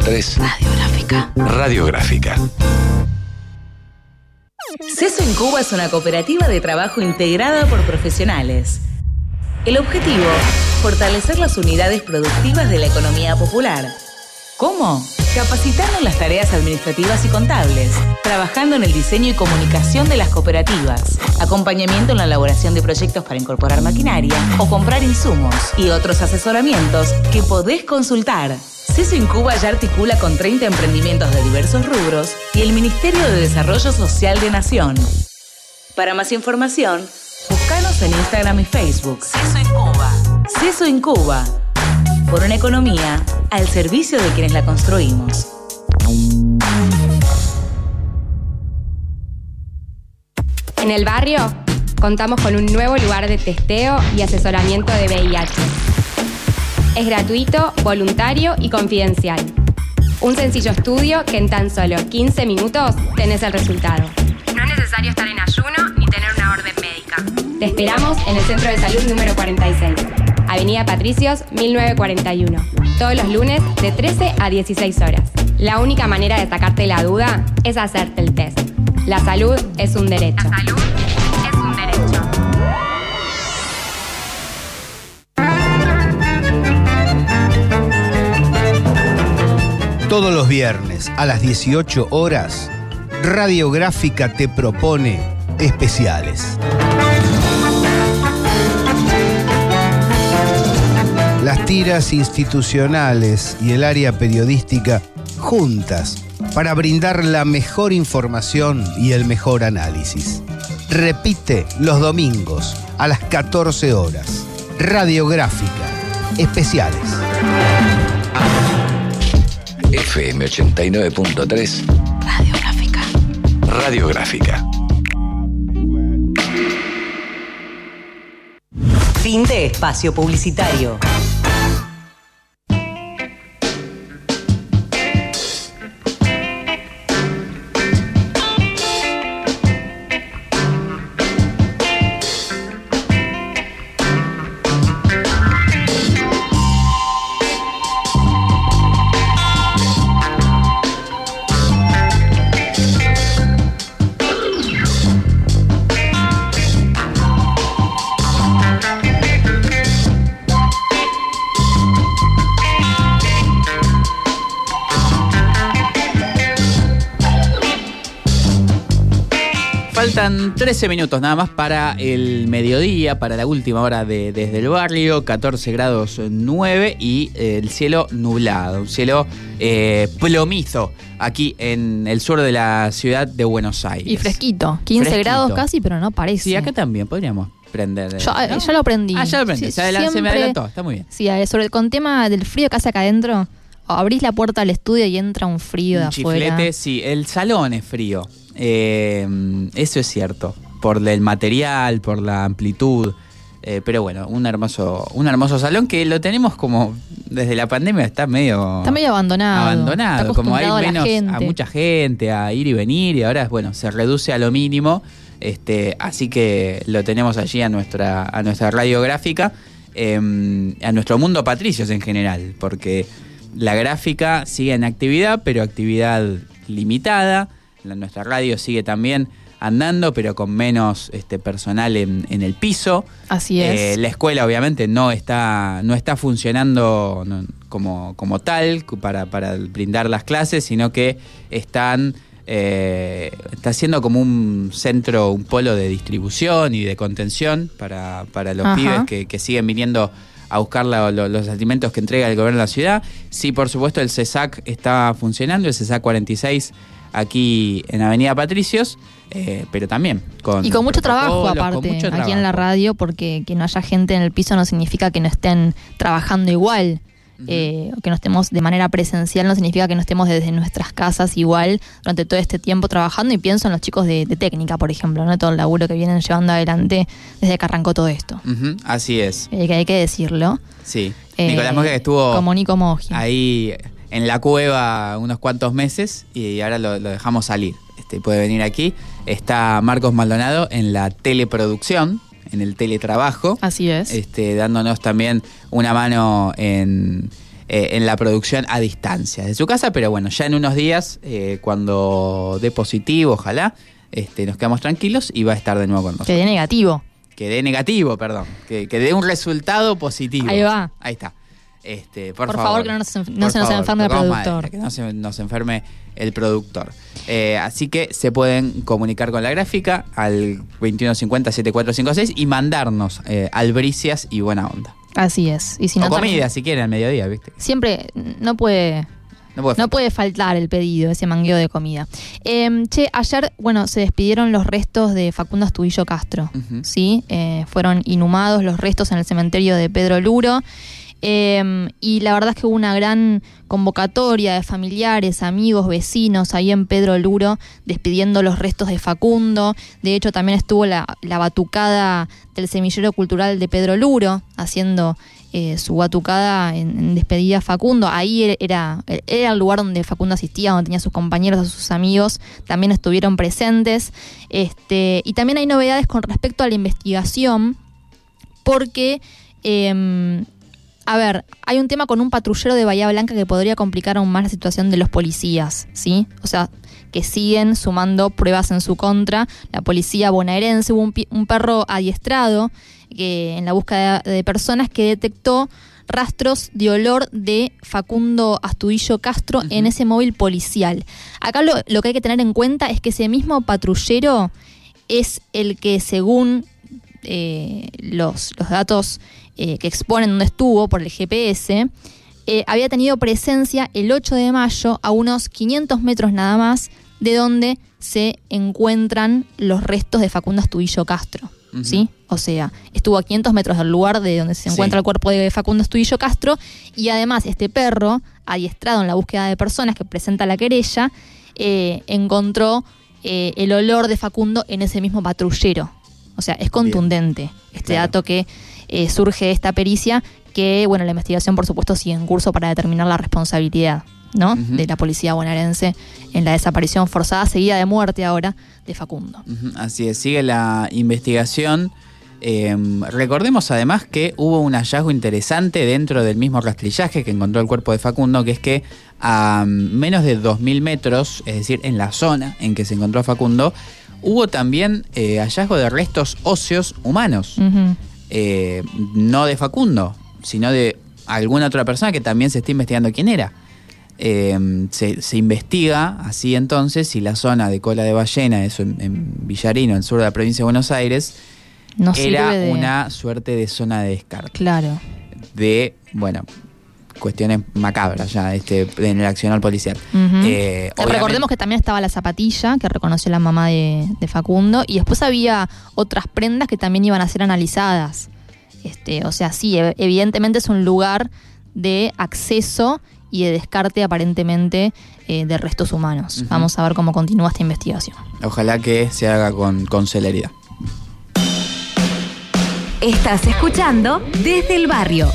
89.3 Radiográfica. Radiográfica. CESO en Cuba es una cooperativa de trabajo integrada por profesionales. El objetivo, fortalecer las unidades productivas de la economía popular. ¿Cómo? Capacitando en las tareas administrativas y contables, trabajando en el diseño y comunicación de las cooperativas, acompañamiento en la elaboración de proyectos para incorporar maquinaria o comprar insumos y otros asesoramientos que podés consultar. CESO en Cuba ya articula con 30 emprendimientos de diversos rubros y el Ministerio de Desarrollo Social de Nación. Para más información, búscanos en Instagram y Facebook. CESO en Cuba. CESO en Cuba. Por una economía al servicio de quienes la construimos. En el barrio contamos con un nuevo lugar de testeo y asesoramiento de VIH. Es gratuito, voluntario y confidencial. Un sencillo estudio que en tan solo 15 minutos tenés el resultado. No es necesario estar en ayuno ni tener una orden médica. Te esperamos en el Centro de Salud número 46, Avenida Patricios 1941, todos los lunes de 13 a 16 horas. La única manera de sacarte la duda es hacerte el test. La salud es un derecho. La salud Todos los viernes a las 18 horas, Radiográfica te propone especiales. Las tiras institucionales y el área periodística juntas para brindar la mejor información y el mejor análisis. Repite los domingos a las 14 horas. Radiográfica. Especiales. FM 89.3 Radiográfica. Radiográfica. Fin de espacio publicitario. Faltan 13 minutos nada más para el mediodía, para la última hora de Desde el Barrio, 14 grados 9 y eh, el cielo nublado, un cielo eh, plomizo aquí en el sur de la ciudad de Buenos Aires. Y fresquito, 15 Fresquito. grados casi, pero no parece. Sí, acá también podríamos prender. eh, Yo, eh, ¿no? ya lo aprendí. Ah, ya lo aprendí, Sí, se, adela- se me siempre- adelantó, está muy bien. Sí, eh, sobre con tema del frío que hace acá adentro, abrís la puerta al estudio y entra un frío de Un afuera. chiflete, sí, el salón es frío. Eh, eso es cierto. Por el material, por la amplitud. Eh, pero bueno, un hermoso, un hermoso salón que lo tenemos como desde la pandemia está medio Está medio abandonado. abandonado, Está como hay a menos gente. a mucha gente a ir y venir y ahora bueno, se reduce a lo mínimo. Este, así que lo tenemos allí a nuestra a nuestra radiográfica, eh, a nuestro mundo patricios en general, porque la gráfica sigue en actividad, pero actividad limitada. La- nuestra radio sigue también andando, pero con menos este, personal en, en el piso. Así es. Eh, la escuela obviamente no está, no está funcionando como, como tal para, para brindar las clases, sino que están eh, está siendo como un centro, un polo de distribución y de contención para, para los Ajá. pibes que, que siguen viniendo a buscar la- lo- los alimentos que entrega el gobierno de la ciudad. Sí, por supuesto, el CESAC está funcionando, el CESAC 46 aquí en Avenida Patricios, eh, pero también con... Y con mucho trabajo aparte, mucho aquí en la trabajo. radio, porque que no haya gente en el piso no significa que no estén trabajando igual. Eh, o que no estemos de manera presencial no significa que no estemos desde nuestras casas igual durante todo este tiempo trabajando y pienso en los chicos de, de técnica, por ejemplo, ¿no? todo el laburo que vienen llevando adelante desde que arrancó todo esto. Así es, Eh, que hay que decirlo. sí. Nicolás que estuvo Como Nico Moji. ahí en la cueva unos cuantos meses y ahora lo, lo dejamos salir. Este, puede venir aquí. Está Marcos Maldonado en la teleproducción, en el teletrabajo. Así es. este, dándonos también una mano en, eh, en la producción a distancia de su casa, pero bueno, ya en unos días, eh, cuando dé positivo, ojalá, este, nos quedamos tranquilos y va a estar de nuevo con nosotros. Que dé negativo. Que dé negativo, perdón. Que, que dé un resultado positivo. Ahí va. Ahí está. Este, por, Por favor, que no nos enf- no se nos enferme el productor. que no se nos enferme el productor. Eh, así que se pueden comunicar con la gráfica al 2150-7456 y mandarnos eh, albricias y buena onda. Así es. Y si o no, comida, también- si quieren, al mediodía, ¿viste? siempre no puede No puede No faltar. puede faltar el pedido, ese mangueo de comida. Eh, che, ayer, bueno, se despidieron los restos de Facundo Astudillo Castro. ¿sí? Eh, fueron inhumados los restos en el cementerio de Pedro Luro. Eh, y la verdad es que hubo una gran convocatoria de familiares, amigos, vecinos ahí en Pedro Luro despidiendo los restos de Facundo. De hecho, también estuvo la, la batucada del semillero cultural de Pedro Luro haciendo eh, su batucada en, despedida a Facundo. Ahí era, era el lugar donde Facundo asistía, donde tenía a sus compañeros, a sus amigos, también estuvieron presentes. Este, y también hay novedades con respecto a la investigación, porque, eh, a ver, hay un tema con un patrullero de Bahía Blanca que podría complicar aún más la situación de los policías, ¿sí? O sea, que siguen sumando pruebas en su contra. La policía bonaerense, hubo un, perro adiestrado que en la búsqueda de, de personas que detectó rastros de olor de Facundo Astudillo Castro en ese móvil policial. Acá lo, lo que hay que tener en cuenta es que ese mismo patrullero es el que según eh, los, los datos eh, que exponen donde estuvo por el GPS, eh, había tenido presencia el 8 de mayo a unos 500 metros nada más de donde se encuentran los restos de Facundo Astudillo Castro. ¿Sí? O sea, estuvo a 500 metros del lugar de donde se Sí. encuentra el cuerpo de Facundo Astudillo Castro y además este perro, adiestrado en la búsqueda de personas que presenta la querella, eh, encontró eh, el olor de Facundo en ese mismo patrullero. O sea, es contundente este Claro. dato que eh, surge esta pericia, que, bueno, la investigación, por supuesto, sigue en curso para determinar la responsabilidad, ¿no? De la policía bonaerense en la desaparición forzada, seguida de muerte ahora, de Facundo. Así es, sigue la investigación. Eh, recordemos además que hubo un hallazgo interesante dentro del mismo rastrillaje que encontró el cuerpo de Facundo, que es que a menos de 2.000 metros, es decir, en la zona en que se encontró Facundo, hubo también eh, hallazgo de restos óseos humanos. Ujú. Eh, no de Facundo, sino de alguna otra persona que también se está investigando quién era. Eh, se, se investiga así entonces si la zona de cola de ballena, eso en, en Villarino, en el sur de la provincia de Buenos Aires, No era de... una suerte de zona de descarte. Claro. De, bueno, cuestiones macabras ya este, en el accionar policial. Eh, obviamente- Recordemos que también estaba la zapatilla que reconoció la mamá de, de Facundo y después había otras prendas que también iban a ser analizadas. Este, o sea, sí, ev- evidentemente es un lugar de acceso y de descarte aparentemente eh, de restos humanos. Vamos a ver cómo continúa esta investigación. Ojalá que se haga con, con celeridad. Estás escuchando Desde el Barrio,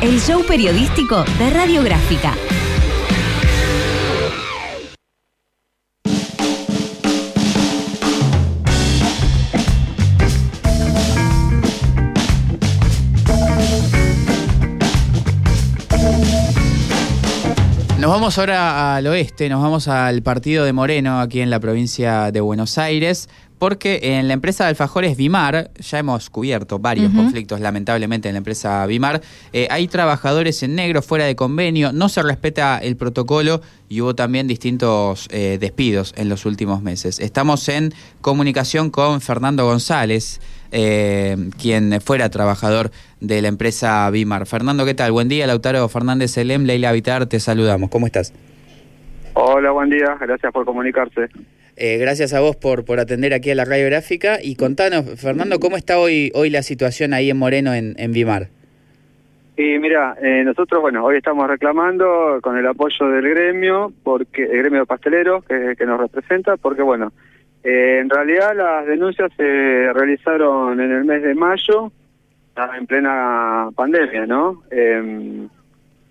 el show periodístico de Radiográfica. Nos vamos ahora al oeste, nos vamos al partido de Moreno, aquí en la provincia de Buenos Aires, porque en la empresa de alfajores Vimar, ya hemos cubierto varios conflictos lamentablemente en la empresa Vimar, eh, hay trabajadores en negro fuera de convenio, no se respeta el protocolo y hubo también distintos eh, despidos en los últimos meses. Estamos en comunicación con Fernando González, eh, quien fuera trabajador de la empresa Vimar. Fernando, ¿qué tal? Buen día, Lautaro Fernández Elem, Leila Vitar, te saludamos. ¿Cómo estás? Hola, buen día. Gracias por comunicarse. Eh, gracias a vos por, por atender aquí a la radiográfica y contanos, Fernando, ¿cómo está hoy, hoy la situación ahí en Moreno, en, en Vimar? Y mira, eh, nosotros, bueno, hoy estamos reclamando con el apoyo del gremio, porque el gremio de pasteleros que, nos representa, porque bueno, eh, en realidad las denuncias se realizaron en el mes de mayo, en plena pandemia, ¿no? Eh,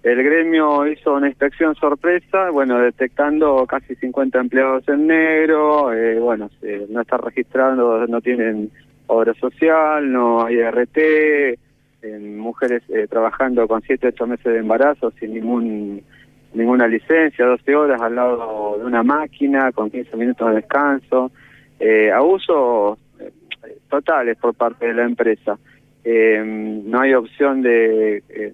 el gremio hizo una inspección sorpresa, bueno, detectando casi 50 empleados en negro, eh, bueno, se- no está registrando, no tienen obra social, no hay RT, en mujeres eh, trabajando con 7, 8 meses de embarazo sin ningún ninguna licencia, 12 horas al lado de una máquina con 15 minutos de descanso, eh, abusos eh, totales por parte de la empresa. Eh, no hay opción de eh,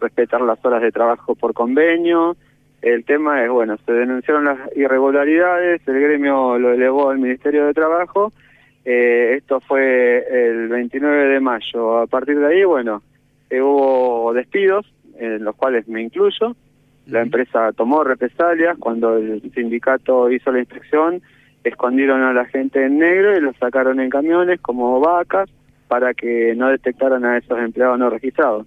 respetar las horas de trabajo por convenio. El tema es, bueno, se denunciaron las irregularidades, el gremio lo elevó al Ministerio de Trabajo, eh, esto fue el 29 de mayo. A partir de ahí, bueno, eh, hubo despidos, en los cuales me incluyo. La empresa tomó represalias cuando el sindicato hizo la inspección, escondieron a la gente en negro y los sacaron en camiones como vacas para que no detectaran a esos empleados no registrados.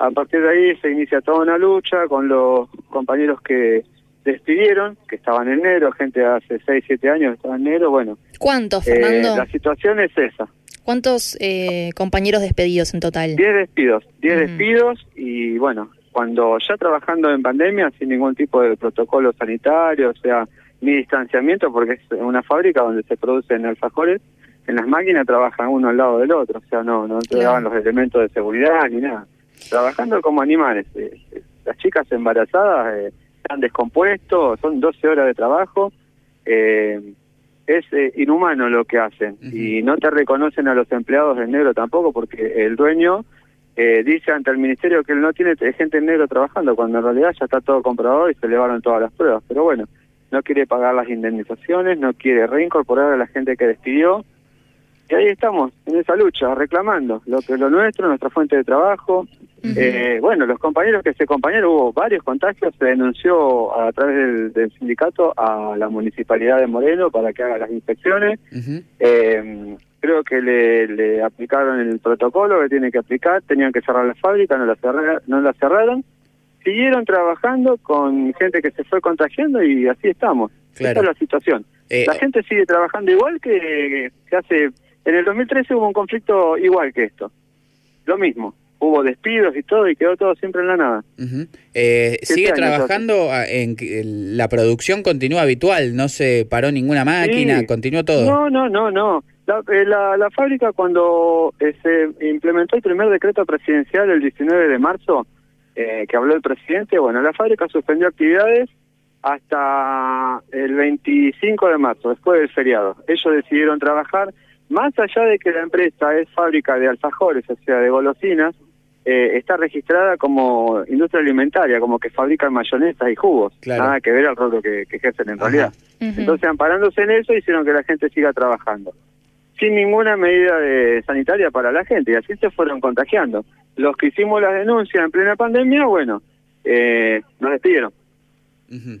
A partir de ahí se inicia toda una lucha con los compañeros que despidieron, que estaban en negro, gente hace 6, 7 años que estaba en negro, bueno. ¿Cuántos, eh, Fernando? la situación es esa. ¿Cuántos eh, compañeros despedidos en total? 10 despidos, 10 Ujú. despidos y bueno, cuando ya trabajando en pandemia sin ningún tipo de protocolo sanitario, o sea, ni distanciamiento, porque es una fábrica donde se producen alfajores, en las máquinas trabajan uno al lado del otro, o sea, no, no entregaban los elementos de seguridad ni nada. Trabajando como animales. eh, eh, las chicas embarazadas eh, están descompuestos, son 12 horas de trabajo. eh, es eh, inhumano lo que hacen y no te reconocen a los empleados en negro tampoco porque el dueño eh, dice ante el ministerio que él no tiene gente en negro trabajando cuando en realidad ya está todo comprobado y se elevaron todas las pruebas pero bueno no quiere pagar las indemnizaciones no quiere reincorporar a la gente que despidió y ahí estamos en esa lucha reclamando lo que es lo nuestro nuestra fuente de trabajo eh, bueno, los compañeros que se compañeros, hubo varios contagios, se denunció a través del, del sindicato a la municipalidad de Moreno para que haga las inspecciones. Eh, creo que le, le aplicaron el protocolo que tiene que aplicar, tenían que cerrar la fábrica, no la, cerra- no la cerraron. Siguieron trabajando con gente que se fue contagiando y así estamos. Claro. Esta es la situación. Eh, la gente sigue trabajando igual que, que hace... En el 2013 hubo un conflicto igual que esto. Lo mismo. Hubo despidos y todo y quedó todo siempre en la nada. Ujú. Eh, ¿Sigue trabajando a- en que la producción continúa habitual? ¿No se paró ninguna máquina? Sí. ¿Continuó todo? No, no, no, no. La, eh, la, la fábrica cuando eh, se implementó el primer decreto presidencial el 19 de marzo, eh, que habló el presidente, bueno, la fábrica suspendió actividades hasta el 25 de marzo, después del feriado. Ellos decidieron trabajar, más allá de que la empresa es fábrica de alfajores, o sea, de golosinas, eh, está registrada como industria alimentaria, como que fabrican mayonesas y jugos. Claro. Nada que ver al rol que, que ejercen en realidad. Entonces, amparándose en eso, hicieron que la gente siga trabajando. Sin ninguna medida de sanitaria para la gente. Y así se fueron contagiando. Los que hicimos las denuncias en plena pandemia, bueno, eh, nos despidieron.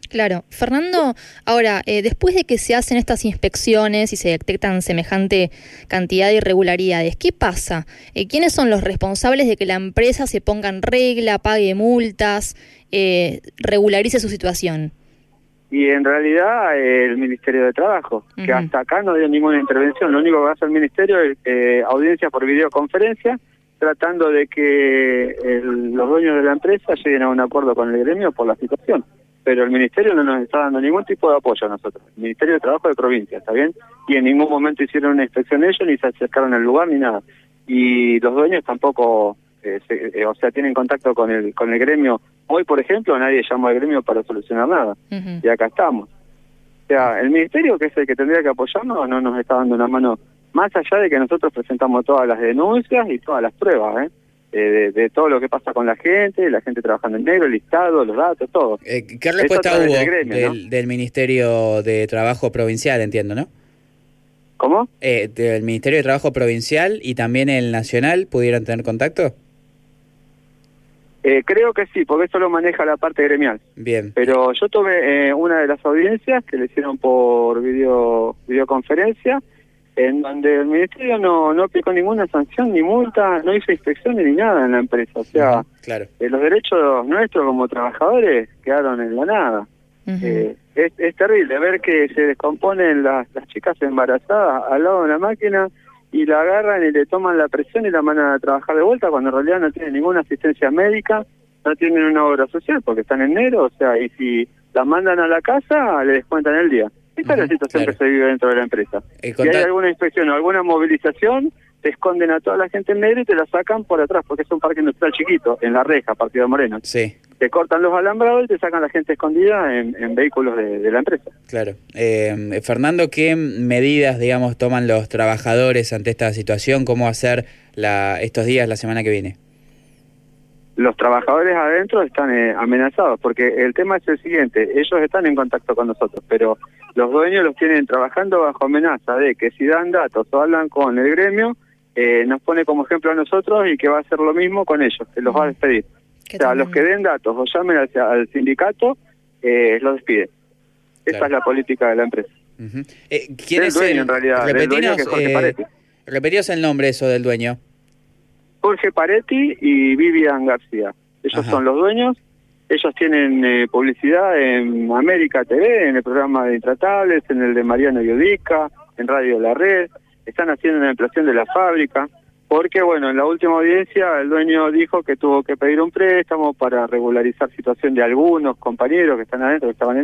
Claro. Fernando, ahora, eh, después de que se hacen estas inspecciones y se detectan semejante cantidad de irregularidades, ¿qué pasa? Eh, ¿Quiénes son los responsables de que la empresa se ponga en regla, pague multas, eh, regularice su situación? Y en realidad eh, el Ministerio de Trabajo, que hasta acá no dio ninguna intervención. Lo único que hace el Ministerio es eh, audiencias por videoconferencia, tratando de que el- los dueños de la empresa lleguen a un acuerdo con el gremio por la situación. Pero el Ministerio no nos está dando ningún tipo de apoyo a nosotros. El Ministerio de Trabajo de provincia, ¿está bien? Y en ningún momento hicieron una inspección ellos, ni se acercaron al lugar, ni nada. Y los dueños tampoco, eh, se- eh, o sea, tienen contacto con el, con el gremio. Hoy, por ejemplo, nadie llamó al gremio para solucionar nada y acá estamos. O sea, el ministerio, que es el que tendría que apoyarnos, no nos está dando una mano, más allá de que nosotros presentamos todas las denuncias y todas las pruebas, ¿eh? Eh, de, de todo lo que pasa con la gente, la gente trabajando en negro, el listado, los datos, todo. Eh, ¿Qué respuesta hubo del gremio, del, del Ministerio de Trabajo Provincial, entiendo, no? ¿Cómo? Eh, ¿Del Ministerio de Trabajo Provincial y también el Nacional pudieron tener contacto? Eh, creo que sí, porque eso lo maneja la parte gremial. Bien. Pero yo tomé eh, una de las audiencias que le hicieron por video videoconferencia, en donde el ministerio no, no aplicó ninguna sanción ni multa, no hizo inspecciones ni nada en la empresa. O sea, Claro. eh, los derechos nuestros como trabajadores quedaron en la nada. Eh, es, es terrible ver que se descomponen las, las chicas embarazadas al lado de una máquina y la agarran y le toman la presión y la mandan a trabajar de vuelta cuando en realidad no tienen ninguna asistencia médica, no tienen una obra social porque están en negro, o sea, y si la mandan a la casa le descuentan el día. Esta es la situación claro. que se vive dentro de la empresa. Eh, Si hay alguna inspección o alguna movilización, te esconden a toda la gente en negro y te la sacan por atrás, porque es un parque industrial chiquito, en la reja, Partido Moreno. Sí, Te cortan los alambrados y te sacan la gente escondida en, en vehículos de, de la empresa. claro. Eh, Fernando, ¿qué medidas, digamos, toman los trabajadores ante esta situación? ¿Cómo hacer la, estos días, la semana que viene? Los trabajadores adentro están eh, amenazados, porque el tema es el siguiente, ellos están en contacto con nosotros, pero los dueños los tienen trabajando bajo amenaza de que si dan datos o hablan con el gremio, eh, nos pone como ejemplo a nosotros y que va a hacer lo mismo con ellos, que los va a despedir. Qué O sea, los que den datos o llamen al, al sindicato, eh, los despide. Esa Claro. es la política de la empresa. Ujú. Eh, ¿Quién Del es dueño, el, en realidad, del dueño Jorge eh, el nombre eso del dueño. Jorge Paretti y Vivian García. Ellos Ajá. son los dueños. Ellos tienen eh, publicidad en América TV, en el programa de Intratables, en el de Mariano Yudica, en Radio La Red. Están haciendo una ampliación de la fábrica. Porque, bueno, en la última audiencia el dueño dijo que tuvo que pedir un préstamo para regularizar situación de algunos compañeros que están adentro, que estaban en